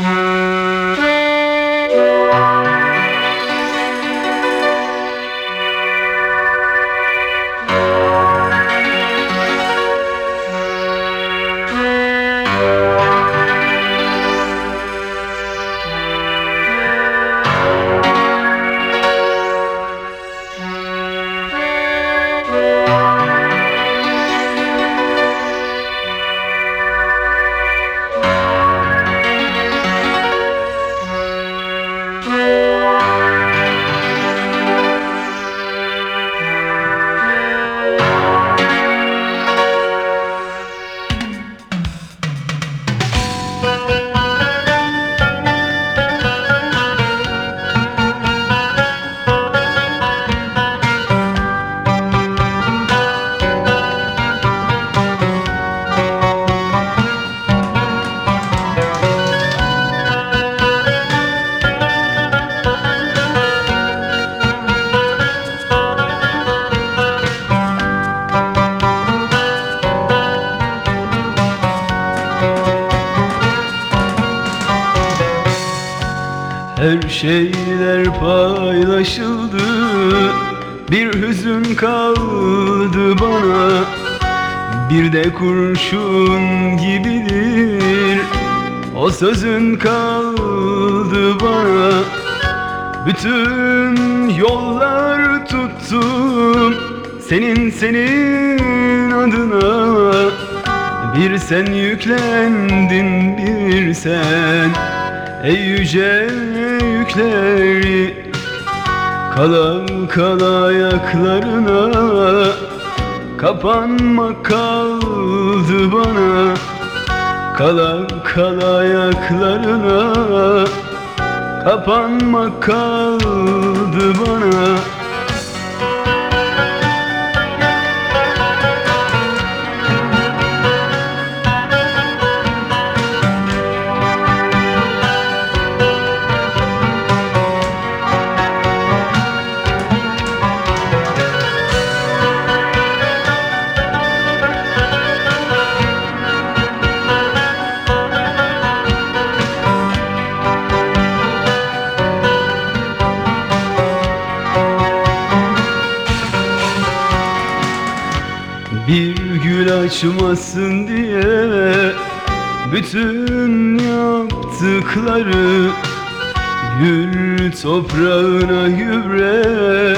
Mm-hmm. Her şeyler paylaşıldı. Bir hüzün kaldı bana. Bir de kurşun gibidir. O sözün kaldı bana. Bütün yollar tuttum Senin senin adına. Bir sen yüklendin bir sen Ey yüce yükleri Kala kala ayaklarına Kapanmak kaldı bana. Kala kala ayaklarına Kapanmak kaldı bana Bir gül açmasın diye Bütün yaptıkları Gül toprağına gübre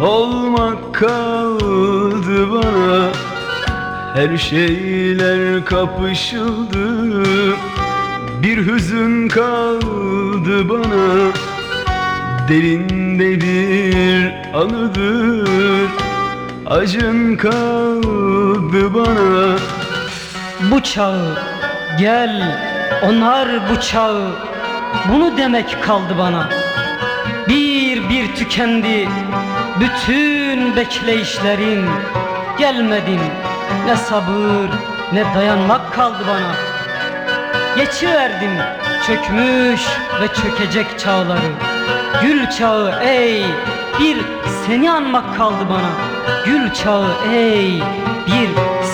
Olmak kaldı bana. Her şeyler kapışıldı Bir hüzün kaldı bana. Derinde bir anıdır Acın kaldı bana. Bu çağı gel onar bu çağı Bunu demek kaldı bana. Bir bir tükendi. Bütün bekleyişlerin Gelmedin. Ne sabır ne dayanmak kaldı bana. Geçiverdim çökmüş ve çökecek çağları. Gül çağı ey bir seni anmak kaldı bana. Gül çağı ey. Bir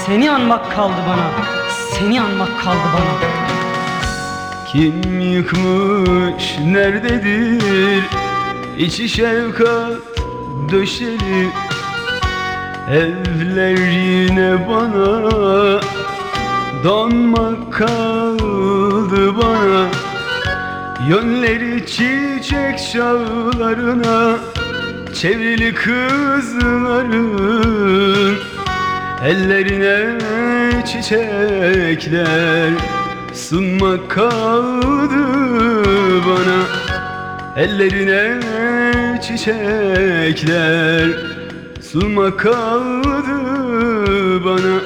seni anmak kaldı bana. Seni anmak kaldı bana. Kim yıkmış nerededir? İçi şefkat döşeli. Evler yine bana. Donmak kaldı bana. Yönleri çiçek şağlarına Çevrili kızların Ellerine çiçekler Sunmak kaldı bana. Ellerine çiçekler Sunmak kaldı bana.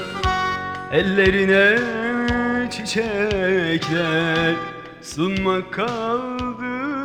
Ellerine çiçekler Sunmak kaldı